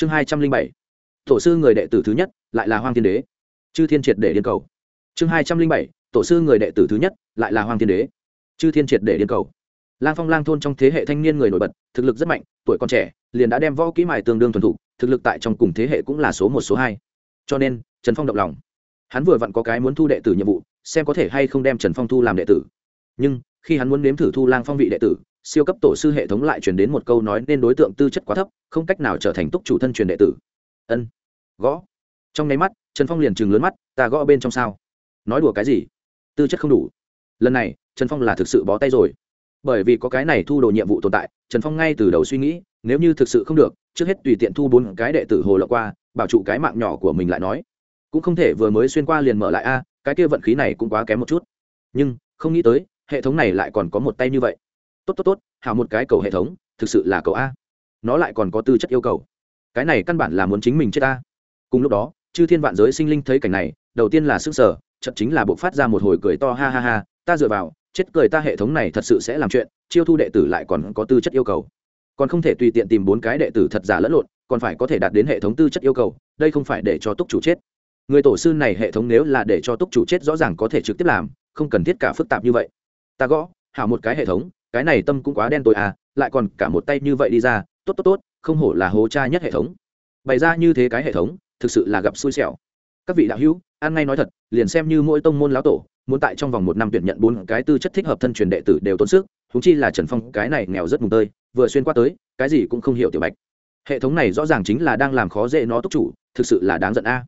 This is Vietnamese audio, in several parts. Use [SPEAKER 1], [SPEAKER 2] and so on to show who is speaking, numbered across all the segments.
[SPEAKER 1] chương hai trăm linh bảy. Tổ sư người đệ tử thứ nhất, lại là hoang thiên đế. Chư thiên triệt để điên cầu. Chương hai trăm linh bảy, tổ sư người đệ tử thứ nhất, lại là hoang thiên đế. Chư thiên triệt để điên cầu. Lang phong lang thôn trong thế hệ thanh niên người nổi bật, thực lực rất mạnh, tuổi còn trẻ, liền đã đem võ kỹ mài tương đương thuần thục, thực lực tại trong cùng thế hệ cũng là số một, số hai. Cho nên, trần phong động lòng. Hắn vừa vặn có cái muốn thu đệ tử nhiệm vụ, xem có thể hay không đem trần phong thu làm đệ tử. Nhưng, khi hắn muốn nếm thử thu lang phong vị đệ tử siêu cấp tổ sư hệ thống lại truyền đến một câu nói nên đối tượng tư chất quá thấp, không cách nào trở thành túc chủ thân truyền đệ tử. Ân. Gõ. Trong nháy mắt, trần phong liền chừng lớn mắt, ta gõ bên trong sao? Nói đùa cái gì? Tư chất không đủ. Lần này, trần phong là thực sự bó tay rồi. Bởi vì có cái này thu đồ nhiệm vụ tồn tại, trần phong ngay từ đầu suy nghĩ, nếu như thực sự không được, trước hết tùy tiện thu bốn cái đệ tử hồ lọc qua, bảo trụ cái mạng nhỏ của mình lại nói. Cũng không thể vừa mới xuyên qua liền mở lại a, cái kia vận khí này cũng quá kém một chút. Nhưng, không nghĩ tới, hệ thống này lại còn có một tay như vậy tốt tốt tốt, hào một cái cầu hệ thống, thực sự là cầu a. Nó lại còn có tư chất yêu cầu. Cái này căn bản là muốn chính mình chết ta cùng lúc đó, chư thiên vạn giới sinh linh thấy cảnh này, đầu tiên là sức sở chậm chính là buộc phát ra một hồi cười to ha ha ha, ta dựa vào, chết cười ta hệ thống này thật sự sẽ làm chuyện, chiêu thu đệ tử lại còn có tư chất yêu cầu. Còn không thể tùy tiện tìm bốn cái đệ tử thật giả lẫn lộn, còn phải có thể đạt đến hệ thống tư chất yêu cầu, đây không phải để cho túc chủ chết. Người tổ sư này hệ thống nếu là để cho túc chủ chết rõ ràng có thể trực tiếp làm, không cần thiết cả phức tạp như vậy. Ta gõ hảo một cái hệ thống cái này tâm cũng quá đen tối à lại còn cả một tay như vậy đi ra, tốt tốt tốt, không hổ là hố cha nhất hệ thống. Bày ra như thế cái hệ thống, thực sự là gặp xui xẻo. Các vị đạo hữu an ngay nói thật, liền xem như mỗi tông môn lão tổ, muốn tại trong vòng một năm tuyển nhận bốn cái tư chất thích hợp thân truyền đệ tử đều tốn sức thúng chi là trần phong, cái này nghèo rất mùng tơi, vừa xuyên qua tới, cái gì cũng không hiểu tiểu bạch. Hệ thống này rõ ràng chính là đang làm khó dễ nó túc chủ, thực sự là đáng giận a.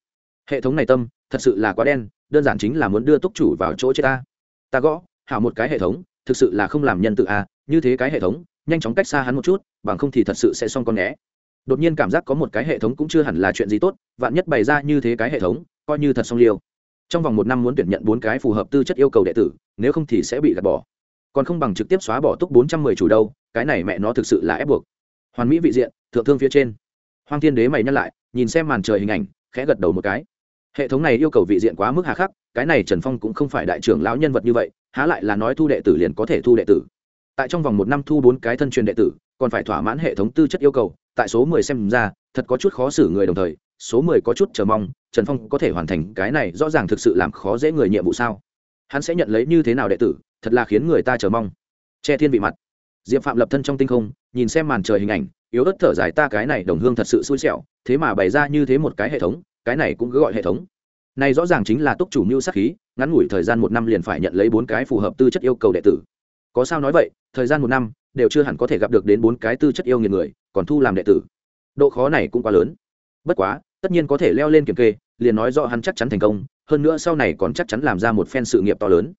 [SPEAKER 1] Hệ thống này tâm, thật sự là quá đen, đơn giản chính là muốn đưa túc chủ vào chỗ chết ta. Ta gõ, hảo một cái hệ thống thực sự là không làm nhân tự a, như thế cái hệ thống, nhanh chóng cách xa hắn một chút, bằng không thì thật sự sẽ xong con né đột nhiên cảm giác có một cái hệ thống cũng chưa hẳn là chuyện gì tốt, vạn nhất bày ra như thế cái hệ thống, coi như thật xong liêu trong vòng một năm muốn tuyển nhận bốn cái phù hợp tư chất yêu cầu đệ tử, nếu không thì sẽ bị gạt bỏ. Còn không bằng trực tiếp xóa bỏ túc bốn trăm mười chủ đâu, cái này mẹ nó thực sự là ép buộc. Hoàn mỹ vị diện, thượng thương phía trên. Hoang thiên đế mày nhắc lại, nhìn xem màn trời hình ảnh, khẽ gật đầu một cái. Hệ thống này yêu cầu vị diện quá mức hà khắc, cái này trần phong cũng không phải đại trưởng lão nhân vật như vậy há lại là nói thu đệ tử liền có thể thu đệ tử. Tại trong vòng một năm thu bốn cái thân truyền đệ tử, còn phải thỏa mãn hệ thống tư chất yêu cầu, tại số mười xem ra, thật có chút khó xử người đồng thời, số mười có chút chờ mong, trần phong có thể hoàn thành cái này rõ ràng thực sự làm khó dễ người nhiệm vụ sao? Hắn sẽ nhận lấy như thế nào đệ tử, thật là khiến người ta chờ mong. Che thiên vị mặt. Diệp phạm lập thân trong tinh không, nhìn xem màn trời hình ảnh, yếu ớt thở dài ta cái này đồng hương thật sự xui xẻo, thế mà bày ra như thế một cái hệ thống, cái này cũng cứ gọi hệ thống này rõ ràng chính là túc chủ mưu sát khí, ngắn ngủi thời gian một năm liền phải nhận lấy bốn cái phù hợp tư chất yêu cầu đệ tử. Có sao nói vậy, thời gian một năm, đều chưa hẳn có thể gặp được đến bốn cái tư chất yêu nghiệt người, còn thu làm đệ tử. Độ khó này cũng quá lớn. Bất quá, tất nhiên có thể leo lên kiểm kê, liền nói rõ hắn chắc chắn thành công, hơn nữa sau này còn chắc chắn làm ra một phen sự nghiệp to lớn.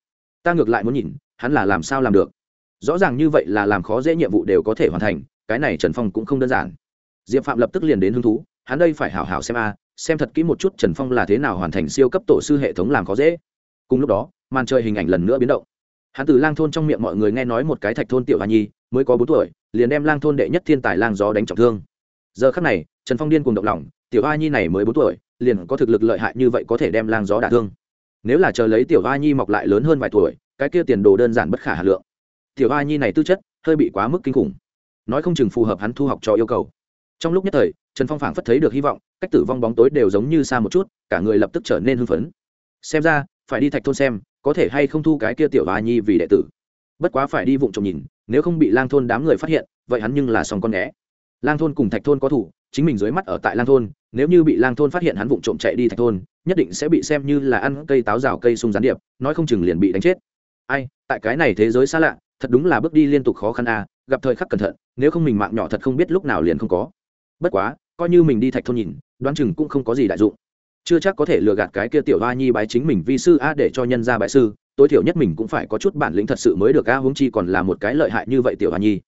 [SPEAKER 1] Ta ngược lại muốn nhìn, hắn là làm sao làm được. Rõ ràng như vậy là làm khó dễ nhiệm vụ đều có thể hoàn thành, cái này trần phong cũng không đơn giản. Diệp phạm lập tức liền đến hứng thú, hắn đây phải hảo hảo xem a xem thật kỹ một chút trần phong là thế nào hoàn thành siêu cấp tổ sư hệ thống làm khó dễ. Cùng lúc đó, màn trời hình ảnh lần nữa biến động. Hắn từ lang thôn trong miệng mọi người nghe nói một cái thạch thôn tiểu hà nhi, mới có bốn tuổi, liền đem lang thôn đệ nhất thiên tài lang gió đánh trọng thương. Giờ khắc này, trần phong điên cùng động lòng, tiểu a nhi này mới bốn tuổi, liền có thực lực lợi hại như vậy có thể đem lang gió đả thương. Nếu là chờ lấy tiểu a nhi mọc lại lớn hơn vài tuổi, cái kia tiền đồ đơn giản bất khả hà lượng. Tiểu a nhi này tư chất, hơi bị quá mức kinh khủng. Nói không chừng phù hợp hắn thu học cho yêu cầu. Trong lúc nhất thời trần phong phảng phất thấy được hy vọng, cách tử vong bóng tối đều giống như xa một chút, cả người lập tức trở nên hưng phấn. Xem ra, phải đi thạch thôn xem, có thể hay không thu cái kia tiểu a nhi vì đệ tử. Bất quá phải đi vụng trộm nhìn, nếu không bị lang thôn đám người phát hiện, vậy hắn nhưng là xong con né lang thôn cùng thạch thôn có thủ, chính mình dưới mắt ở tại lang thôn, nếu như bị lang thôn phát hiện hắn vụng trộm chạy đi thạch thôn, nhất định sẽ bị xem như là ăn cây táo rào cây sung gián điệp, nói không chừng liền bị đánh chết. Ai, tại cái này thế giới xa lạ, thật đúng là bước đi liên tục khó khăn a, gặp thời khắc cẩn thận, nếu không mình mạng nhỏ thật không biết lúc nào liền không có bất quá, coi như mình đi thạch thôn nhìn, đoán chừng cũng không có gì đại dụng. Chưa chắc có thể lừa gạt cái kia tiểu hoa nhi bái chính mình vi sư a để cho nhân ra bại sư, tối thiểu nhất mình cũng phải có chút bản lĩnh thật sự mới được a huống chi còn là một cái lợi hại như vậy tiểu hoa nhi.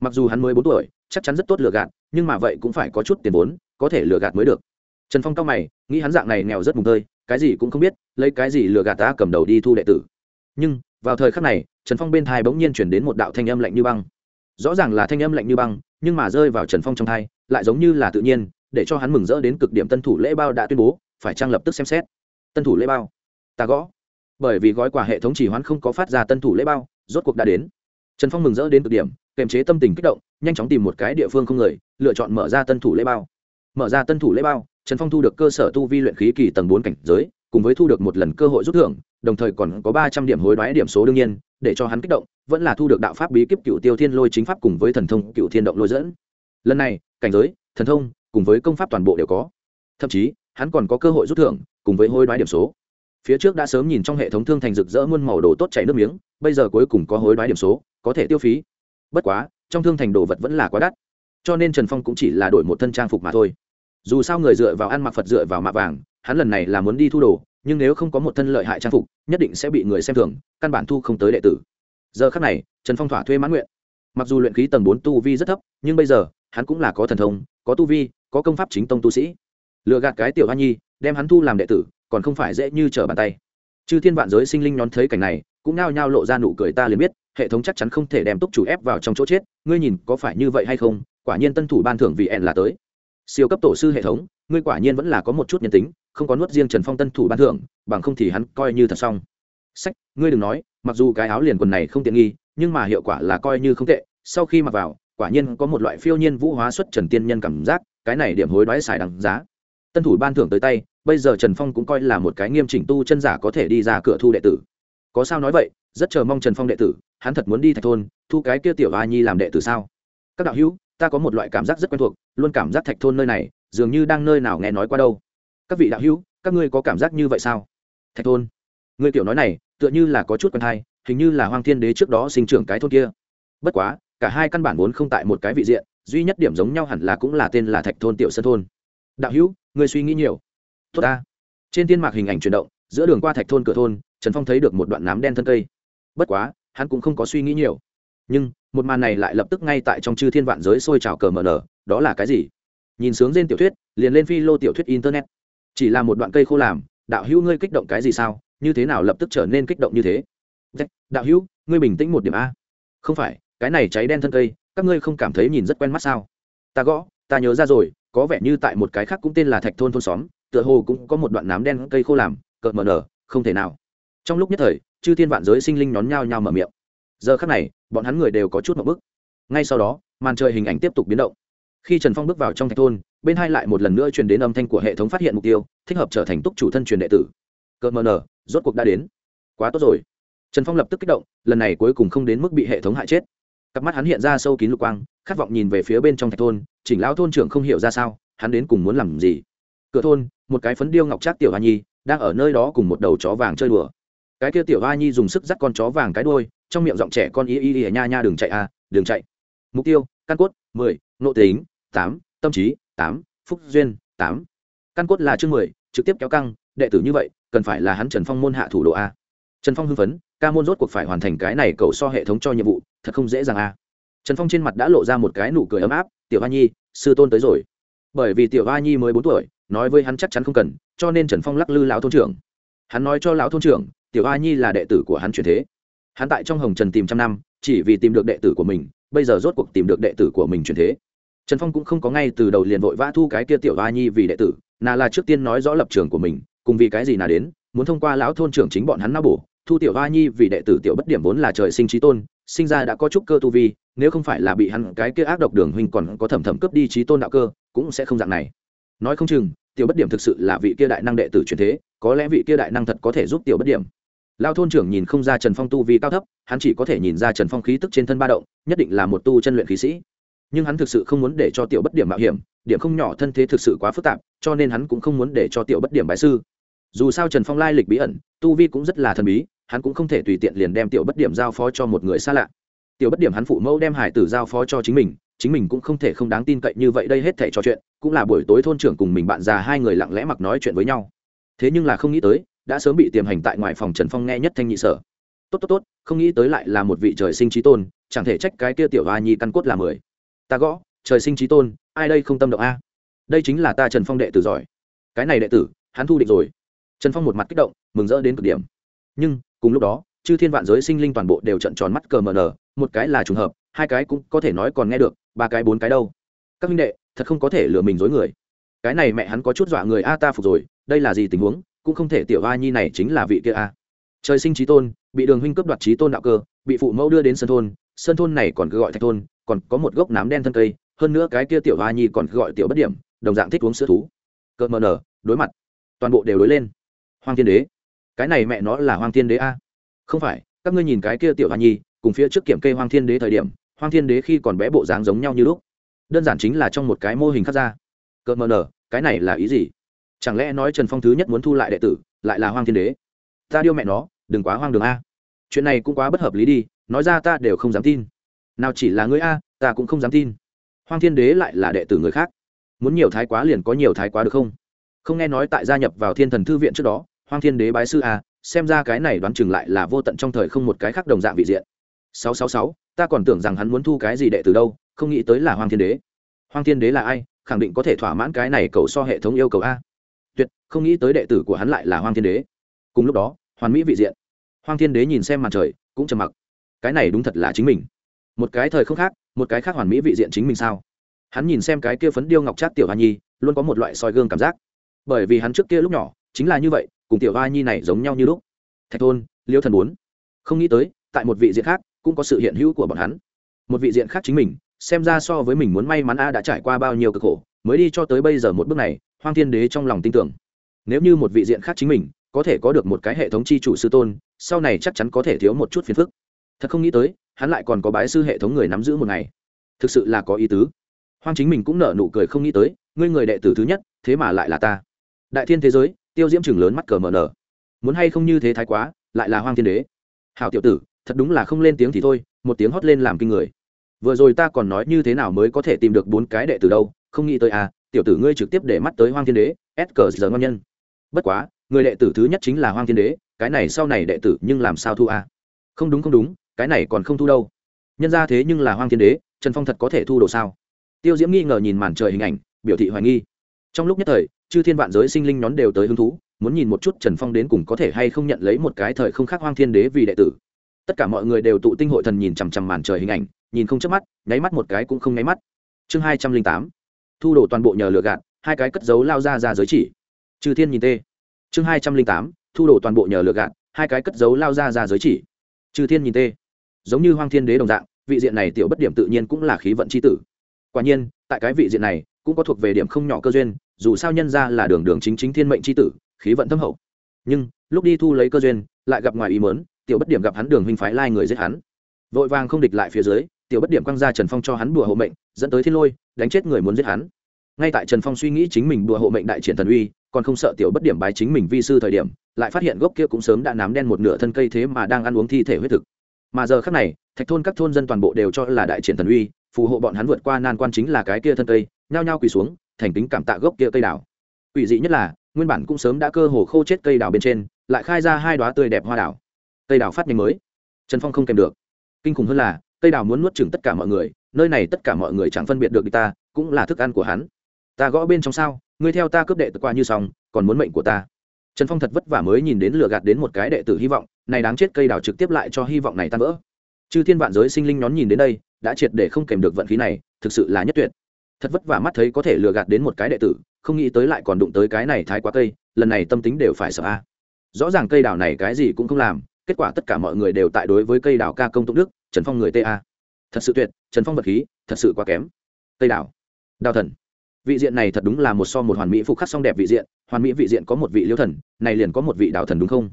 [SPEAKER 1] Mặc dù hắn mới bốn tuổi, chắc chắn rất tốt lừa gạt, nhưng mà vậy cũng phải có chút tiền vốn, có thể lừa gạt mới được. Trần phong cao mày, nghĩ hắn dạng này nghèo rất mùng tơi, cái gì cũng không biết, lấy cái gì lừa gạt ta cầm đầu đi thu đệ tử. Nhưng, vào thời khắc này, trần phong bên thai bỗng nhiên chuyển đến một đạo thanh âm lạnh như băng. Rõ ràng là thanh âm lạnh như băng, nhưng mà rơi vào trần phong trong thai lại giống như là tự nhiên, để cho hắn mừng rỡ đến cực điểm tân thủ lễ bao đã tuyên bố, phải trang lập tức xem xét. Tân thủ lễ bao? Ta gõ. Bởi vì gói quà hệ thống chỉ hoán không có phát ra tân thủ lễ bao, rốt cuộc đã đến. Trần phong mừng rỡ đến cực điểm, kềm chế tâm tình kích động, nhanh chóng tìm một cái địa phương không người, lựa chọn mở ra tân thủ lễ bao. Mở ra tân thủ lễ bao, trần phong thu được cơ sở tu vi luyện khí kỳ tầng bốn cảnh giới, cùng với thu được một lần cơ hội rút thưởng, đồng thời còn có ba trăm điểm hối đoái điểm số đương nhiên, để cho hắn kích động, vẫn là thu được đạo pháp bí kíp cựu tiêu thiên lôi chính pháp cùng với thần thông cựu thiên động lôi dẫn. Lần này cảnh giới, thần thông, cùng với công pháp toàn bộ đều có. Thậm chí, hắn còn có cơ hội rút thưởng, cùng với hối đoái điểm số. Phía trước đã sớm nhìn trong hệ thống thương thành rực rỡ muôn màu đồ tốt chảy nước miếng, bây giờ cuối cùng có hối đoái điểm số, có thể tiêu phí. Bất quá, trong thương thành đồ vật vẫn là quá đắt. Cho nên trần phong cũng chỉ là đổi một thân trang phục mà thôi. Dù sao người dựa vào ăn mặc phật dựa vào mạ vàng, hắn lần này là muốn đi thu đồ, nhưng nếu không có một thân lợi hại trang phục, nhất định sẽ bị người xem thường, căn bản thu không tới đệ tử. Giờ khác này, trần phong thỏa thuê mãn nguyện. Mặc dù luyện khí tầng bốn tu vi rất thấp, nhưng bây giờ hắn cũng là có thần thông, có tu vi, có công pháp chính tông tu sĩ. Lựa gạt cái tiểu hoa nhi, đem hắn thu làm đệ tử, còn không phải dễ như trở bàn tay. Chư thiên vạn giới sinh linh nhón thấy cảnh này, cũng nao nhao lộ ra nụ cười ta liền biết, hệ thống chắc chắn không thể đem túc chủ ép vào trong chỗ chết, ngươi nhìn có phải như vậy hay không, quả nhiên tân thủ ban thưởng vì ẹn là tới. Siêu cấp tổ sư hệ thống, ngươi quả nhiên vẫn là có một chút nhân tính, không có nuốt riêng trần phong tân thủ ban thưởng, bằng không thì hắn coi như thật xong. Sách, ngươi đừng nói, mặc dù cái áo liền quần này không tiện nghi, nhưng mà hiệu quả là coi như không tệ, sau khi mặc vào quả nhiên có một loại phiêu nhiên vũ hóa xuất trần tiên nhân cảm giác, cái này điểm hối đoái xài đằng giá. Tân thủ ban thưởng tới tay, bây giờ trần phong cũng coi là một cái nghiêm chỉnh tu chân giả có thể đi ra cửa thu đệ tử. Có sao nói vậy, rất chờ mong trần phong đệ tử, hắn thật muốn đi thạch thôn, thu cái kia tiểu a nhi làm đệ tử sao? Các đạo hữu, ta có một loại cảm giác rất quen thuộc, luôn cảm giác thạch thôn nơi này, dường như đang nơi nào nghe nói qua đâu. Các vị đạo hữu, các ngươi có cảm giác như vậy sao? Thạch thôn người tiểu nói này, tựa như là có chút quen hay hình như là hoang thiên đế trước đó sinh trưởng cái thôn kia. Bất quá cả hai căn bản vốn không tại một cái vị diện, duy nhất điểm giống nhau hẳn là cũng là tên là thạch thôn tiểu sơn thôn. Đạo hữu người suy nghĩ nhiều. Tốt ta. Trên tiên mạc hình ảnh chuyển động, giữa đường qua thạch thôn cửa thôn, trần phong thấy được một đoạn nám đen thân cây. Bất quá, hắn cũng không có suy nghĩ nhiều. Nhưng, một màn này lại lập tức ngay tại trong chư thiên vạn giới sôi trào cờ mờ nở, đó là cái gì? Nhìn sướng trên tiểu thuyết, liền lên phi lô tiểu thuyết internet. Chỉ là một đoạn cây khô làm, đạo hữu ngươi kích động cái gì sao? Như thế nào lập tức trở nên kích động như thế? Đạo hữu, ngươi bình tĩnh một điểm a. Không phải cái này cháy đen thân cây, các ngươi không cảm thấy nhìn rất quen mắt sao? Ta gõ, ta nhớ ra rồi, có vẻ như tại một cái khác cũng tên là thạch thôn thôn xóm, tựa hồ cũng có một đoạn nám đen cây khô làm, cợt mờ nở, không thể nào. Trong lúc nhất thời, chư thiên vạn giới sinh linh nhón nhao nhao mở miệng. Giờ khác này, bọn hắn người đều có chút một bức ngay sau đó, màn trời hình ảnh tiếp tục biến động. Khi trần phong bước vào trong thạch thôn, bên hai lại một lần nữa truyền đến âm thanh của hệ thống phát hiện mục tiêu, thích hợp trở thành túc chủ thân truyền đệ tử. Cợt mờ nở, rốt cuộc đã đến. Quá tốt rồi. Trần phong lập tức kích động, lần này cuối cùng không đến mức bị hệ thống hại chết cặp mắt hắn hiện ra sâu kín lục quang khát vọng nhìn về phía bên trong thạch thôn chỉnh lão thôn trưởng không hiểu ra sao hắn đến cùng muốn làm gì? Cửa thôn một cái phấn điêu ngọc trác tiểu hoa nhi đang ở nơi đó cùng một đầu chó vàng chơi đùa. Cái kia tiểu hoa nhi dùng sức dắt con chó vàng cái đuôi trong miệng giọng trẻ con y y y nha nha đừng chạy a à, đừng chạy. Mục tiêu căn cốt mười nội tính tám tâm trí tám phúc duyên tám. Căn cốt là chương mười trực tiếp kéo căng đệ tử như vậy cần phải là hắn trần phong môn hạ thủ độ a trần phong hưng phấn, ca môn rốt cuộc phải hoàn thành cái này cầu so hệ thống cho nhiệm vụ, thật không dễ dàng a trần phong trên mặt đã lộ ra một cái nụ cười ấm áp, tiểu hoa nhi, sư tôn tới rồi. Bởi vì tiểu hoa nhi mới bốn tuổi, nói với hắn chắc chắn không cần, cho nên trần phong lắc lư lão thôn trưởng. Hắn nói cho lão thôn trưởng, tiểu hoa nhi là đệ tử của hắn truyền thế. Hắn tại trong hồng trần tìm trăm năm, chỉ vì tìm được đệ tử của mình, bây giờ rốt cuộc tìm được đệ tử của mình truyền thế. Trần phong cũng không có ngay từ đầu liền vội vã thu cái kia tiểu hoa nhi vì đệ tử, nà là trước tiên nói rõ lập trường của mình, cùng vì cái gì nà đến, muốn thông qua lão thôn trưởng chính bọn hắn nao bổ thu tiểu hoa nhi vì đệ tử tiểu bất điểm vốn là trời sinh trí tôn, sinh ra đã có chút cơ tu vi, nếu không phải là bị hắn cái kia ác độc đường huynh còn có thẩm thẩm cướp đi trí tôn đạo cơ, cũng sẽ không dạng này. Nói không chừng, tiểu bất điểm thực sự là vị kia đại năng đệ tử truyền thế, có lẽ vị kia đại năng thật có thể giúp tiểu bất điểm. Lao thôn trưởng nhìn không ra trần phong tu vi cao thấp, hắn chỉ có thể nhìn ra trần phong khí tức trên thân ba động, nhất định là một tu chân luyện khí sĩ. Nhưng hắn thực sự không muốn để cho tiểu bất điểm mạo hiểm, điểm không nhỏ thân thế thực sự quá phức tạp, cho nên hắn cũng không muốn để cho tiểu bất điểm bại sư. Dù sao trần phong lai lịch bí ẩn, tu vi cũng rất là thần bí hắn cũng không thể tùy tiện liền đem tiểu bất điểm giao phó cho một người xa lạ. Tiểu bất điểm hắn phụ mẫu đem hải tử giao phó cho chính mình chính mình cũng không thể không đáng tin cậy như vậy đây hết thể trò chuyện, cũng là buổi tối thôn trưởng cùng mình bạn già hai người lặng lẽ mặc nói chuyện với nhau. Thế nhưng là không nghĩ tới, đã sớm bị tiềm hành tại ngoài phòng trần phong nghe nhất thanh nhị sở. Tốt tốt tốt, không nghĩ tới lại là một vị trời sinh trí tôn, chẳng thể trách cái kia tiểu hoa nhi căn cốt là mười. Ta gõ, trời sinh trí tôn, ai đây không tâm động a? À? Đây chính là ta trần phong đệ tử giỏi. Cái này đệ tử, hắn thu định rồi. Trần phong một mặt kích động, mừng rỡ đến cực điểm. Nhưng cùng lúc đó, chư thiên vạn giới sinh linh toàn bộ đều trận tròn mắt cờ mờ nở một cái là trùng hợp, hai cái cũng có thể nói còn nghe được, ba cái bốn cái đâu. Các minh đệ, thật không có thể lừa mình dối người. Cái này mẹ hắn có chút dọa người a, ta phục rồi, đây là gì tình huống, cũng không thể tiểu a nhi này chính là vị kia a. Trời sinh trí tôn, bị đường huynh cướp đoạt trí tôn đạo cơ, bị phụ mẫu đưa đến sân thôn sân thôn này còn cứ gọi thạch thôn, còn có một gốc nám đen thân cây, hơn nữa cái kia tiểu a nhi còn cứ gọi tiểu bất điểm, đồng dạng thích uống sữa thú. Cợt mờ nở đối mặt, toàn bộ đều đối lên. Hoàng thiên đế cái này mẹ nó là hoàng thiên đế a. Không phải, các ngươi nhìn cái kia tiểu hoa nhi, cùng phía trước kiểm kê hoàng thiên đế thời điểm hoàng thiên đế khi còn bé bộ dáng giống nhau như lúc. Đơn giản chính là trong một cái mô hình khác ra. Cợt mờ nở cái này là ý gì? Chẳng lẽ nói trần phong thứ nhất muốn thu lại đệ tử, lại là hoàng thiên đế? Ta điêu mẹ nó, đừng quá hoang đường a. Chuyện này cũng quá bất hợp lý đi, nói ra ta đều không dám tin. Nào chỉ là ngươi a, ta cũng không dám tin. Hoàng thiên đế lại là đệ tử người khác. Muốn nhiều thái quá liền có nhiều thái quá được không? Không nghe nói tại gia nhập vào thiên thần thư viện trước đó Hoang thiên đế bái sư a, xem ra cái này đoán chừng lại là vô tận trong thời không một cái khác đồng dạng vị diện. Sáu sáu sáu, ta còn tưởng rằng hắn muốn thu cái gì đệ tử đâu, không nghĩ tới là Hoang thiên đế. Hoang thiên đế là ai, khẳng định có thể thỏa mãn cái này cầu so hệ thống yêu cầu a. Tuyệt, không nghĩ tới đệ tử của hắn lại là Hoang thiên đế. Cùng lúc đó, hoàn mỹ vị diện. Hoang thiên đế nhìn xem màn trời, cũng trầm mặc. Cái này đúng thật là chính mình. Một cái thời không khác, một cái khác hoàn mỹ vị diện chính mình sao? Hắn nhìn xem cái kia phấn điêu ngọc Trát tiểu hoa nhi, luôn có một loại soi gương cảm giác. Bởi vì hắn trước kia lúc nhỏ, chính là như vậy cùng tiểu hoa nhi này giống nhau như lúc. Thạch thôn, liêu thần bốn. Không nghĩ tới, tại một vị diện khác, cũng có sự hiện hữu của bọn hắn. Một vị diện khác chính mình, xem ra so với mình muốn may mắn a đã trải qua bao nhiêu cực khổ, mới đi cho tới bây giờ một bước này, hoang thiên đế trong lòng tin tưởng. Nếu như một vị diện khác chính mình, có thể có được một cái hệ thống chi chủ sư tôn, sau này chắc chắn có thể thiếu một chút phiền phức. Thật không nghĩ tới, hắn lại còn có bái sư hệ thống người nắm giữ một ngày. Thực sự là có ý tứ. Hoang chính mình cũng nở nụ cười không nghĩ tới, ngươi người đệ tử thứ nhất, thế mà lại là ta. Đại thiên thế giới tiêu diễm chừng lớn mắt cờ mờ nở. Muốn hay không như thế thái quá, lại là hoang thiên đế. Hào tiểu tử, thật đúng là không lên tiếng thì thôi, một tiếng hót lên làm kinh người. Vừa rồi ta còn nói như thế nào mới có thể tìm được bốn cái đệ tử đâu, không nghĩ tới à tiểu tử ngươi trực tiếp để mắt tới hoang thiên đế, s cờ giờ ngon nhân. Bất quá, người đệ tử thứ nhất chính là hoang thiên đế, cái này sau này đệ tử nhưng làm sao thu à? không đúng không đúng, cái này còn không thu đâu. Nhân ra thế nhưng là hoang thiên đế, trần phong thật có thể thu đồ sao? Tiêu diễm nghi ngờ nhìn màn trời hình ảnh, biểu thị hoài nghi. Trong lúc nhất thời chư thiên vạn giới sinh linh nhón đều tới hứng thú, muốn nhìn một chút trần phong đến cùng có thể hay không nhận lấy một cái thời không khác hoang thiên đế vì đệ tử. Tất cả mọi người đều tụ tinh hội thần nhìn chằm chằm màn trời hình ảnh, nhìn không chớp mắt, nháy mắt một cái cũng không nháy mắt. Chương hai trăm linh tám, thu đổ toàn bộ nhờ lừa gạt, hai cái cất dấu lao ra ra giới chỉ. Chư thiên nhìn tê. Chương hai trăm linh tám, thu đổ toàn bộ nhờ lừa gạt, hai cái cất dấu lao ra ra giới chỉ. Chư thiên nhìn tê. Giống như hoang thiên đế đồng dạng, vị diện này tiểu bất điểm tự nhiên cũng là khí vận c h i tử. Quả nhiên, tại cái vị diện này, cũng có thuộc về điểm không nhỏ cơ duyên dù sao nhân ra là đường đường chính chính thiên mệnh c h i tử, khí vận thâm hậu. Nhưng, lúc đi thu lấy cơ duyên, lại gặp ngoài ý mớn tiểu bất điểm gặp hắn đường huynh phái lai người giết hắn. Vội vàng không địch lại phía dưới, tiểu bất điểm quăng ra trần phong cho hắn bùa hộ mệnh, dẫn tới thiên lôi, đánh chết người muốn giết hắn. Ngay tại trần phong suy nghĩ chính mình đùa hộ mệnh đại triển thần uy, còn không sợ tiểu bất điểm bái chính mình vi sư thời điểm, lại phát hiện gốc kia cũng sớm đã nám đen một nửa thân cây thế mà đang ăn uống thi thể huyết thực. Mà giờ khác này, thạch thôn các thôn dân toàn bộ đều cho là đại triển thần uy, phù hộ bọn hắn vượt qua nan quan chính là cái kia thân cây, nhao nhao quỳ xuống thành kính cảm tạ gốc kia cây đào. Quỷ dị nhất là, nguyên bản cũng sớm đã cơ hồ khô chết cây đào bên trên, lại khai ra hai đoá tươi đẹp hoa đào. Cây đào phát nhanh mới. Trần phong không kèm được. Kinh khủng hơn là, cây đào muốn nuốt chừng tất cả mọi người, nơi này tất cả mọi người chẳng phân biệt được đi ta, cũng là thức ăn của hắn. Ta gõ bên trong sao, ngươi theo ta cướp đệ tử qua như xong, còn muốn mệnh của ta. Trần phong thật vất vả mới nhìn đến lừa gạt đến một cái đệ tử hy vọng, này đáng chết cây đào trực tiếp lại cho hy vọng này tan vỡ. Chư thiên vạn giới sinh linh nhón nhìn đến đây, đã triệt để không kèm được vận khí này, thực sự là nhất tuyệt thật vất vả mắt thấy có thể lừa gạt đến một cái đệ tử, không nghĩ tới lại còn đụng tới cái này thái quá cây, lần này tâm tính đều phải sợ a. Rõ ràng cây đào này cái gì cũng không làm, kết quả tất cả mọi người đều tại đối với cây đào ca công tụng đức, trần phong người ta thật sự tuyệt, trần phong vật khí, thật sự quá kém. Cây đào. Đào thần. Vị diện này thật đúng là một so một hoàn mỹ phục khắc song đẹp vị diện, hoàn mỹ vị diện có một vị liêu thần, này liền có một vị đào thần đúng không?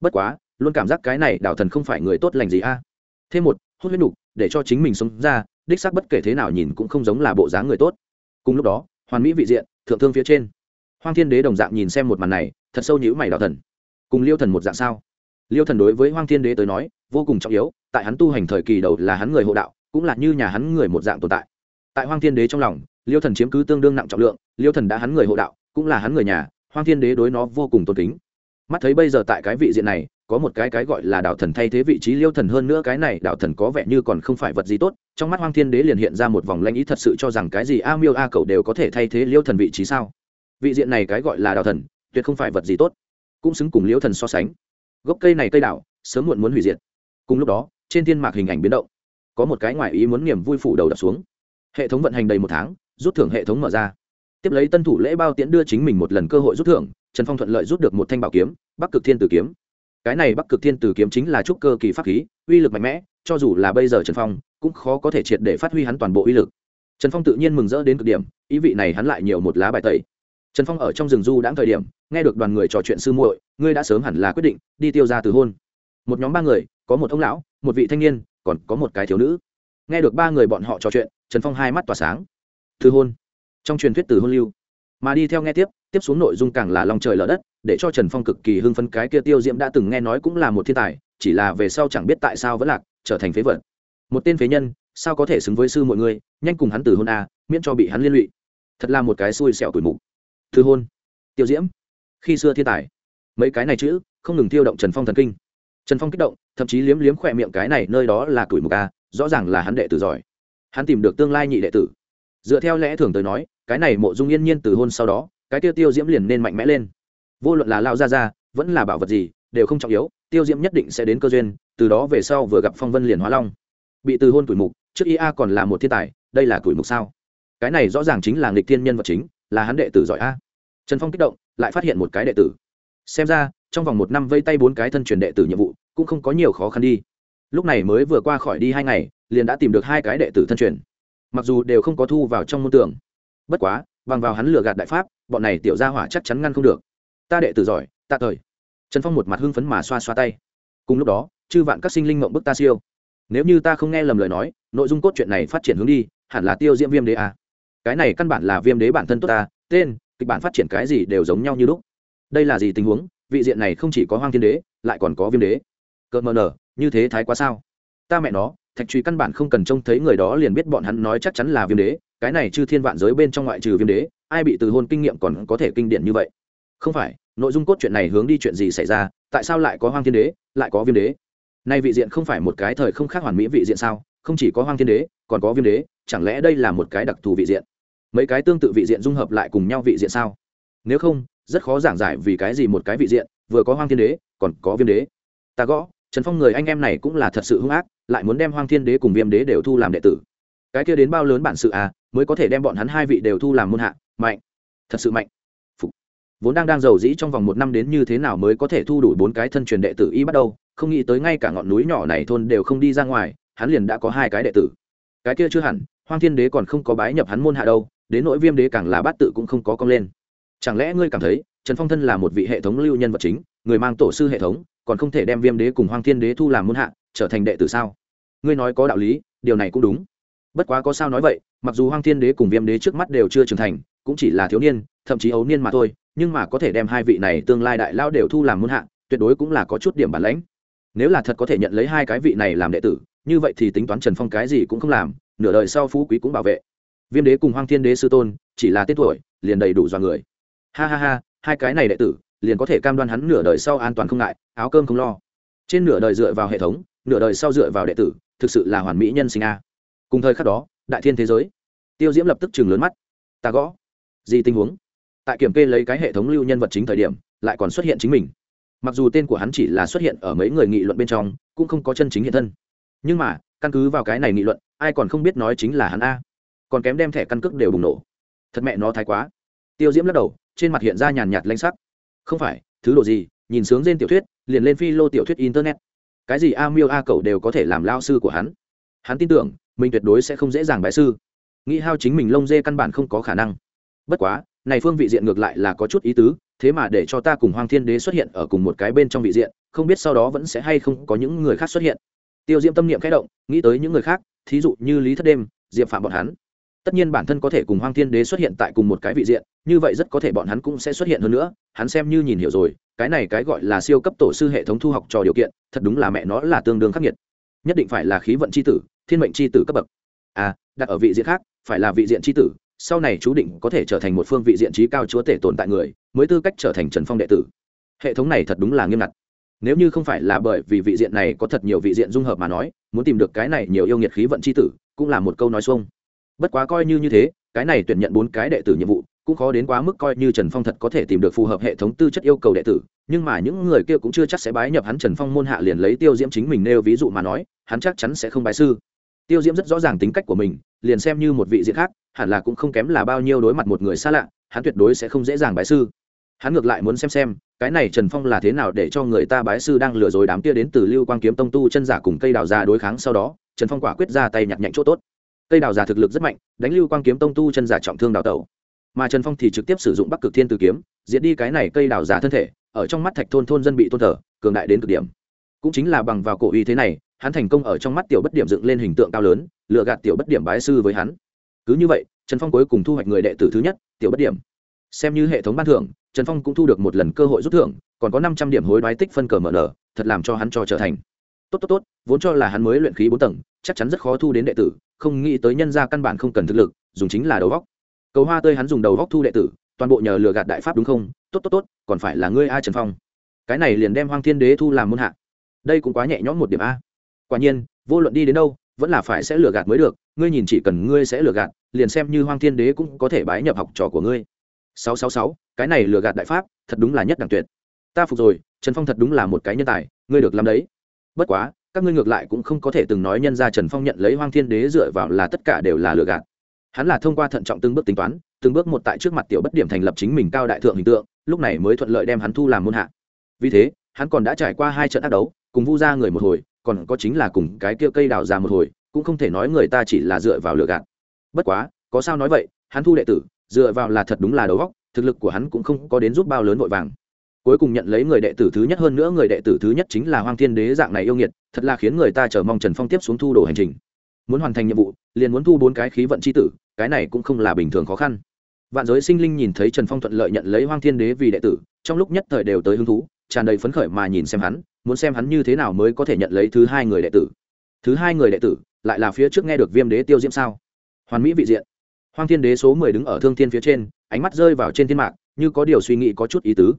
[SPEAKER 1] Bất quá, luôn cảm giác cái này đào thần không phải người tốt lành gì a. Thêm một hốt huyết nục để cho chính mình sống ra đích xác bất kể thế nào nhìn cũng không giống là bộ dáng người tốt. Cùng lúc đó, hoàn mỹ vị diện, thượng thương phía trên. Hoang thiên đế đồng dạng nhìn xem một màn này, thật sâu nhữ mày đạo thần. Cùng liêu thần một dạng sao? Liêu thần đối với hoang thiên đế tới nói, vô cùng trọng yếu, tại hắn tu hành thời kỳ đầu là hắn người hộ đạo, cũng là như nhà hắn người một dạng tồn tại. Tại hoang thiên đế trong lòng, liêu thần chiếm cứ tương đương nặng trọng lượng, liêu thần đã hắn người hộ đạo, cũng là hắn người nhà, hoang thiên đế đối nó vô cùng tôn kính. Mắt thấy bây giờ tại cái vị diện này có một cái cái gọi là đạo thần thay thế vị trí liêu thần hơn nữa cái này đạo thần có vẻ như còn không phải vật gì tốt, trong mắt hoang thiên đế liền hiện ra một vòng lanh ý thật sự cho rằng cái gì a miêu a cậu đều có thể thay thế liêu thần vị trí sao? Vị diện này cái gọi là đạo thần, tuyệt không phải vật gì tốt. Cũng xứng cùng liêu thần so sánh. Gốc cây này cây đạo sớm muộn muốn hủy diệt. Cùng lúc đó, trên thiên mạc hình ảnh biến động. Có một cái ngoại ý muốn niềm vui phủ đầu đập xuống. Hệ thống vận hành đầy một tháng, rút thưởng hệ thống mở ra. Tiếp lấy tân thủ lễ bao tiễn đưa chính mình một lần cơ hội rút thưởng, trần phong thuận lợi rút được một thanh bảo kiếm, bắc cực thiên tử kiếm cái này bắc cực thiên tử kiếm chính là trúc cơ kỳ pháp khí, uy lực mạnh mẽ, cho dù là bây giờ trần phong, cũng khó có thể triệt để phát huy hắn toàn bộ uy lực. Trần phong tự nhiên mừng rỡ đến cực điểm, ý vị này hắn lại nhiều một lá bài tẩy. Trần phong ở trong rừng du đãng thời điểm, nghe được đoàn người trò chuyện sư muội, ngươi đã sớm hẳn là quyết định đi tiêu ra từ hôn. Một nhóm ba người, có một ông lão, một vị thanh niên, còn có một cái thiếu nữ. Nghe được ba người bọn họ trò chuyện, trần phong hai mắt tỏa sáng. Từ hôn. Trong truyền thuyết từ hôn lưu. Mà đi theo nghe tiếp tiếp xuống nội dung càng là lòng trời lở đất, để cho trần phong cực kỳ hưng phấn. Cái kia tiêu diễm đã từng nghe nói cũng là một thiên tài, chỉ là về sau chẳng biết tại sao vẫn lạc, trở thành phế vật. Một tên phế nhân, sao có thể xứng với sư mọi người, nhanh cùng hắn từ hôn a, miễn cho bị hắn liên lụy. Thật là một cái xui xẻo tuổi mục. Thư hôn. Tiêu diễm. Khi xưa thiên tài. Mấy cái này chữ, không ngừng tiêu động trần phong thần kinh. Trần phong kích động, thậm chí liếm liếm khỏe miệng cái này, nơi đó là tuổi mục a, rõ ràng là hắn đệ tử giỏi. Hắn tìm được tương lai nhị đệ tử. Dựa theo lẽ thường tới nói, cái này mộ dung yên nhiên từ hôn sau đó cái tiêu tiêu diễm liền nên mạnh mẽ lên. Vô luận là lao ra ra vẫn là bảo vật gì, đều không trọng yếu, tiêu diễm nhất định sẽ đến cơ duyên, từ đó về sau vừa gặp phong vân liền hóa long. Bị từ hôn tuổi mục, trước ia còn là một thiên tài, đây là tuổi mục sao? Cái này rõ ràng chính là nghịch thiên nhân vật chính, là hắn đệ tử giỏi a. Trần phong kích động, lại phát hiện một cái đệ tử. Xem ra, trong vòng một năm vây tay bốn cái thân truyền đệ tử nhiệm vụ, cũng không có nhiều khó khăn đi. Lúc này mới vừa qua khỏi đi hai ngày, liền đã tìm được hai cái đệ tử thân truyền. Mặc dù đều không có thu vào trong môn tưởng bất quá, bằng vào hắn lừa gạt đại pháp bọn này tiểu gia hỏa chắc chắn ngăn không được. Ta đệ tử giỏi tạ thời. Trần phong một mặt hưng phấn mà xoa xoa tay. Cùng lúc đó, chư vạn các sinh linh mộng bức ta siêu. Nếu như ta không nghe lầm lời nói, nội dung cốt truyện này phát triển hướng đi, hẳn là tiêu diễm viêm đế à. cái này căn bản là viêm đế bản thân tốt ta, tên, kịch bản phát triển cái gì đều giống nhau như lúc. Đây là gì tình huống? Vị diện này không chỉ có hoang thiên đế, lại còn có viêm đế. Cợt mờ nở, như thế thái quá sao? Ta mẹ nó, thạch truy căn bản không cần trông thấy người đó liền biết bọn hắn nói chắc chắn là viêm đế cái này chư thiên vạn giới bên trong ngoại trừ viêm đế, ai bị từ hôn kinh nghiệm còn có thể kinh điển như vậy? Không phải, nội dung cốt truyện này hướng đi chuyện gì xảy ra, tại sao lại có hoang thiên đế, lại có viêm đế? Nay vị diện không phải một cái thời không khác hoàn mỹ vị diện sao? Không chỉ có hoang thiên đế, còn có viêm đế, chẳng lẽ đây là một cái đặc thù vị diện? Mấy cái tương tự vị diện dung hợp lại cùng nhau vị diện sao? Nếu không, rất khó giảng giải vì cái gì một cái vị diện, vừa có hoang thiên đế, còn có viêm đế. Ta gõ, trần phong người anh em này cũng là thật sự hung ác, lại muốn đem hoang thiên đế cùng viêm đế đều thu làm đệ tử. Cái kia đến bao lớn bản sự à? Mới có thể đem bọn hắn hai vị đều thu làm môn hạ. Mạnh. Thật sự mạnh. Phục. vốn đang đang giàu dĩ trong vòng một năm đến như thế nào mới có thể thu đủ bốn cái thân truyền đệ tử y bắt đầu, không nghĩ tới ngay cả ngọn núi nhỏ này thôn đều không đi ra ngoài, hắn liền đã có hai cái đệ tử. Cái kia chưa hẳn, hoang thiên đế còn không có bái nhập hắn môn hạ đâu, đến nỗi viêm đế càng là bát tự cũng không có công lên. Chẳng lẽ ngươi cảm thấy, trần phong thân là một vị hệ thống lưu nhân vật chính, người mang tổ sư hệ thống, còn không thể đem viêm đế cùng hoang thiên đế thu làm môn hạ, trở thành đệ tử sao? Ngươi nói có đạo lý, điều này cũng đúng bất quá có sao nói vậy, mặc dù hoang thiên đế cùng viêm đế trước mắt đều chưa trưởng thành, cũng chỉ là thiếu niên, thậm chí ấu niên mà thôi, nhưng mà có thể đem hai vị này tương lai đại lao đều thu làm muôn hạ tuyệt đối cũng là có chút điểm bản lãnh. Nếu là thật có thể nhận lấy hai cái vị này làm đệ tử, như vậy thì tính toán trần phong cái gì cũng không làm, nửa đời sau phú quý cũng bảo vệ. Viêm đế cùng hoang thiên đế sư tôn, chỉ là tên tuổi, liền đầy đủ dọa người. Ha ha ha, hai cái này đệ tử, liền có thể cam đoan hắn nửa đời sau an toàn không ngại, áo cơm không lo. Trên nửa đời dựa vào hệ thống, nửa đời sau dựa vào đệ tử, thực sự là hoàn mỹ nhân sinh a cùng thời khắc đó, đại thiên thế giới. Tiêu diễm lập tức chừng lớn mắt. Ta gõ. Gì tình huống? Tại kiểm kê lấy cái hệ thống lưu nhân vật chính thời điểm, lại còn xuất hiện chính mình. Mặc dù tên của hắn chỉ là xuất hiện ở mấy người nghị luận bên trong, cũng không có chân chính hiện thân. Nhưng mà, căn cứ vào cái này nghị luận, ai còn không biết nói chính là hắn a. Còn kém đem thẻ căn cước đều bùng nổ. Thật mẹ nó thái quá. Tiêu diễm lắc đầu, trên mặt hiện ra nhàn nhạt lanh sắc. Không phải, thứ đồ gì, nhìn sướng trên tiểu thuyết, liền lên phi lô tiểu thuyết internet. Cái gì a miêu a cậu đều có thể làm lao sư của hắn. Hắn tin tưởng mình tuyệt đối sẽ không dễ dàng bại sư. Nghĩ hao chính mình lông dê căn bản không có khả năng. Bất quá, này phương vị diện ngược lại là có chút ý tứ, thế mà để cho ta cùng hoàng thiên đế xuất hiện ở cùng một cái bên trong vị diện, không biết sau đó vẫn sẽ hay không có những người khác xuất hiện. Tiêu diễm tâm niệm khẽ động, nghĩ tới những người khác, thí dụ như lý thất đêm, diệp phạm bọn hắn. Tất nhiên bản thân có thể cùng hoàng thiên đế xuất hiện tại cùng một cái vị diện, như vậy rất có thể bọn hắn cũng sẽ xuất hiện hơn nữa, hắn xem như nhìn hiểu rồi, cái này cái gọi là siêu cấp tổ sư hệ thống thu học trò điều kiện, thật đúng là mẹ nó là tương đương khắc nghiệt. Nhất định phải là khí vận c h i tử thiên mệnh c h i tử cấp bậc. À đặt ở vị diện khác, phải là vị diện c h i tử, sau này chú định có thể trở thành một phương vị diện trí cao chúa tể tồn tại người, mới tư cách trở thành trần phong đệ tử. Hệ thống này thật đúng là nghiêm ngặt. Nếu như không phải là bởi vì vị diện này có thật nhiều vị diện dung hợp mà nói, muốn tìm được cái này nhiều yêu nghiệt khí vận c h i tử, cũng là một câu nói xuông. Bất quá coi như như thế, cái này tuyển nhận bốn cái đệ tử nhiệm vụ, cũng khó đến quá mức coi như trần phong thật có thể tìm được phù hợp hệ thống tư chất yêu cầu đệ tử, nhưng mà những người kia cũng chưa chắc sẽ bái nhập hắn trần phong môn hạ liền lấy tiêu diễm chính mình nêu ví dụ mà nói, hắn chắc chắn sẽ không bái sư tiêu diễm rất rõ ràng tính cách của mình, liền xem như một vị diện khác, hẳn là cũng không kém là bao nhiêu đối mặt một người xa lạ, hắn tuyệt đối sẽ không dễ dàng bái sư. Hắn ngược lại muốn xem xem, cái này trần phong là thế nào để cho người ta bái sư đang lừa dối đám kia đến từ lưu quang kiếm tông tu chân giả cùng cây đào già đối kháng sau đó, trần phong quả quyết ra tay nhặt nhạnh chỗ tốt. Cây đào giả thực lực rất mạnh, đánh lưu quang kiếm tông tu chân giả trọng thương đào tẩu. Mà trần phong thì trực tiếp sử dụng bắc cực thiên từ kiếm diễn đi cái này cây đào giả thân thể, ở trong mắt thạch thôn thôn dân bị tôn thờ, cường đại đến cực điểm. Cũng chính là bằng vào cổ uy thế này hắn thành công ở trong mắt tiểu bất điểm dựng lên hình tượng cao lớn lựa gạt tiểu bất điểm bái sư với hắn. Cứ như vậy, trần phong cuối cùng thu hoạch người đệ tử thứ nhất, tiểu bất điểm. Xem như hệ thống ban thưởng, trần phong cũng thu được một lần cơ hội rút thưởng, còn có năm trăm điểm hối đoái tích phân cờ mở nở, thật làm cho hắn cho trở thành. Tốt tốt tốt, vốn cho là hắn mới luyện khí bốn tầng, chắc chắn rất khó thu đến đệ tử, không nghĩ tới nhân gia căn bản không cần thực lực, dùng chính là đầu góc. Cầu hoa tươi hắn dùng đầu góc thu đệ tử, toàn bộ nhờ lừa gạt đại pháp đúng không? Tốt tốt tốt, còn phải là ngươi a trần phong. Cái này liền đem hoang thiên đế thu làm môn hạ. Đây cũng quá nhẹ nhõm một điểm a quả nhiên, vô luận đi đến đâu, vẫn là phải sẽ lừa gạt mới được, ngươi nhìn chỉ cần ngươi sẽ lừa gạt, liền xem như hoang thiên đế cũng có thể bái nhập học trò của ngươi. Sáu sáu sáu, cái này lừa gạt đại pháp, thật đúng là nhất đẳng tuyệt. Ta phục rồi, trần phong thật đúng là một cái nhân tài, ngươi được làm đấy. Bất quá, các ngươi ngược lại cũng không có thể từng nói nhân ra trần phong nhận lấy hoang thiên đế dựa vào là tất cả đều là lừa gạt. Hắn là thông qua thận trọng từng bước tính toán, từng bước một tại trước mặt tiểu bất điểm thành lập chính mình cao đại thượng hình tượng, lúc này mới thuận lợi đem hắn thu làm môn hạ. Vì thế, hắn còn đã trải qua hai trận ác đấu, cùng vu ra người một hồi còn có chính là cùng cái kia cây đào ra một hồi, cũng không thể nói người ta chỉ là dựa vào lựa gạt. Bất quá, có sao nói vậy, hắn thu đệ tử, dựa vào là thật đúng là đầu góc thực lực của hắn cũng không có đến giúp bao lớn vội vàng. Cuối cùng nhận lấy người đệ tử thứ nhất hơn nữa, người đệ tử thứ nhất chính là hoang thiên đế dạng này yêu nghiệt, thật là khiến người ta chờ mong trần phong tiếp xuống thu đồ hành trình. Muốn hoàn thành nhiệm vụ, liền muốn thu bốn cái khí vận c h i tử, cái này cũng không là bình thường khó khăn. Vạn giới sinh linh nhìn thấy trần phong thuận lợi nhận lấy hoang thiên đế vì đệ tử, trong lúc nhất thời đều tới hứng thú, tràn đầy phấn khởi mà nhìn xem hắn muốn xem hắn như thế nào mới có thể nhận lấy thứ hai người đệ tử. Thứ hai người đệ tử, lại là phía trước nghe được viêm đế tiêu diễm sao? Hoàn mỹ vị diện. Hoang thiên đế số mười đứng ở thương thiên phía trên, ánh mắt rơi vào trên thiên mạc, như có điều suy nghĩ có chút ý tứ.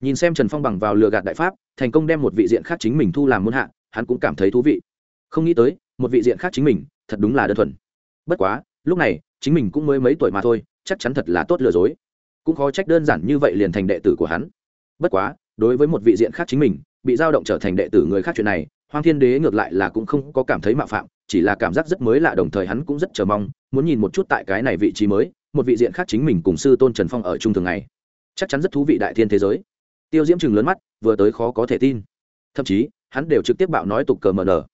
[SPEAKER 1] Nhìn xem trần phong bằng vào lừa gạt đại pháp, thành công đem một vị diện khác chính mình thu làm muôn hạ, hắn cũng cảm thấy thú vị. Không nghĩ tới, một vị diện khác chính mình, thật đúng là đơn thuần. Bất quá, lúc này, chính mình cũng mới mấy tuổi mà thôi, chắc chắn thật là tốt lừa dối. Cũng khó trách đơn giản như vậy liền thành đệ tử của hắn. Bất quá, đối với một vị diện khác chính mình bị dao động trở thành đệ tử người khác chuyện này hoàng thiên đế ngược lại là cũng không có cảm thấy mạo phạm, chỉ là cảm giác rất mới lạ đồng thời hắn cũng rất chờ mong, muốn nhìn một chút tại cái này vị trí mới, một vị diện khác chính mình cùng sư tôn trần phong ở chung thường ngày. Chắc chắn rất thú vị đại thiên thế giới. Tiêu diễm chừng lớn mắt, vừa tới khó có thể tin. Thậm chí, hắn đều trực tiếp bạo nói tục cờ mờ nở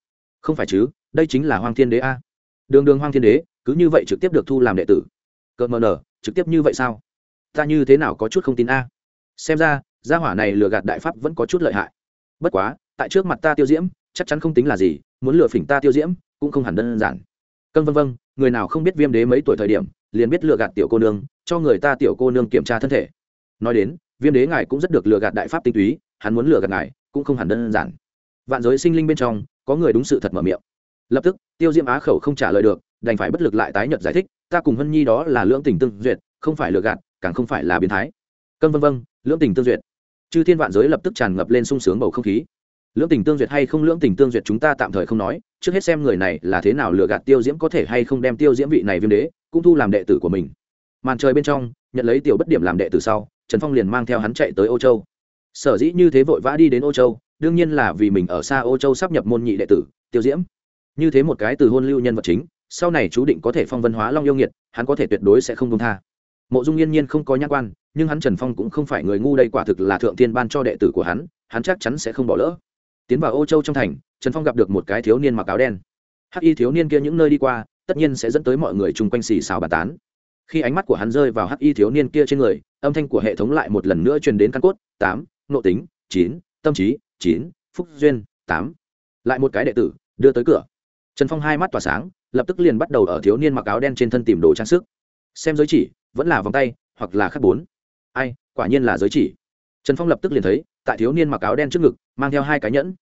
[SPEAKER 1] không phải chứ, đây chính là hoàng thiên đế a. Đường đường hoàng thiên đế, cứ như vậy trực tiếp được thu làm đệ tử. Cờ mờ nở trực tiếp như vậy sao? Ta như thế nào có chút không tin a? Xem ra, gia hỏa này lừa gạt đại pháp vẫn có chút lợi hại bất quá, tại trước mặt ta tiêu diễm, chắc chắn không tính là gì, muốn lừa phỉnh ta tiêu diễm, cũng không hẳn đơn giản. Cân vân vân, người nào không biết viêm đế mấy tuổi thời điểm, liền biết lừa gạt tiểu cô nương, cho người ta tiểu cô nương kiểm tra thân thể. Nói đến, viêm đế ngài cũng rất được lừa gạt đại pháp tinh túy, hắn muốn lừa gạt ngài, cũng không hẳn đơn giản. Vạn giới sinh linh bên trong, có người đúng sự thật mở miệng. Lập tức, tiêu diễm á khẩu không trả lời được, đành phải bất lực lại tái nhật giải thích, ta cùng hân nhi đó là lưỡng tình tương duyệt, không phải lừa gạt, càng không phải là biến thái. Cân vân vân, lưỡng tình tương duyệt chư thiên vạn giới lập tức tràn ngập lên sung sướng bầu không khí. Lưỡng tình tương duyệt hay không lưỡng tình tương duyệt chúng ta tạm thời không nói, trước hết xem người này là thế nào lừa gạt tiêu diễm có thể hay không đem tiêu diễm vị này viêm đế cũng thu làm đệ tử của mình. Màn trời bên trong, nhận lấy tiểu bất điểm làm đệ tử sau, trần phong liền mang theo hắn chạy tới ô châu. Sở dĩ như thế vội vã đi đến ô châu, đương nhiên là vì mình ở xa ô châu sắp nhập môn nhị đệ tử, tiêu diễm. Như thế một cái từ hôn lưu nhân vật chính, sau này chú định có thể phong văn hóa long yêu nghiệt, hắn có thể tuyệt đối sẽ không công tha. Mộ dung yên nhiên không có nhãn quan nhưng hắn trần phong cũng không phải người ngu đây, quả thực là thượng tiên ban cho đệ tử của hắn hắn chắc chắn sẽ không bỏ lỡ. Tiến vào ô châu trong thành, trần phong gặp được một cái thiếu niên mặc áo đen. Hắc y thiếu niên kia những nơi đi qua, tất nhiên sẽ dẫn tới mọi người chung quanh xì xào bàn tán. Khi ánh mắt của hắn rơi vào hắc y thiếu niên kia trên người, âm thanh của hệ thống lại một lần nữa truyền đến căn cốt, tám, nội tính, chín, tâm trí, chín, phúc duyên, tám. Lại một cái đệ tử, đưa tới cửa. Trần phong hai mắt tỏa sáng, lập tức liền bắt đầu ở thiếu niên mặc áo đen trên thân tìm đồ trang sức. Xem giới chỉ, vẫn là vòng tay, hoặc là khắc bốn ai, quả nhiên là giới chỉ. Trần phong lập tức liền thấy, tại thiếu niên mặc áo đen trước ngực, mang theo hai cái nhẫn.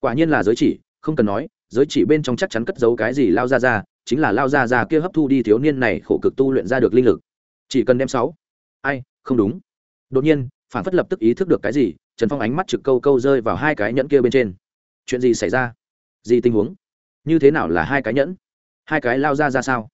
[SPEAKER 1] Quả nhiên là giới chỉ, không cần nói, giới chỉ bên trong chắc chắn cất giấu cái gì lao ra ra chính là lao ra ra kia hấp thu đi thiếu niên này khổ cực tu luyện ra được linh lực. Chỉ cần đem sáu. Ai, không đúng. Đột nhiên, phản phất lập tức ý thức được cái gì, trần phong ánh mắt trực câu câu rơi vào hai cái nhẫn kia bên trên. Chuyện gì xảy ra? Gì tình huống? Như thế nào là hai cái nhẫn? Hai cái lao ra ra sao?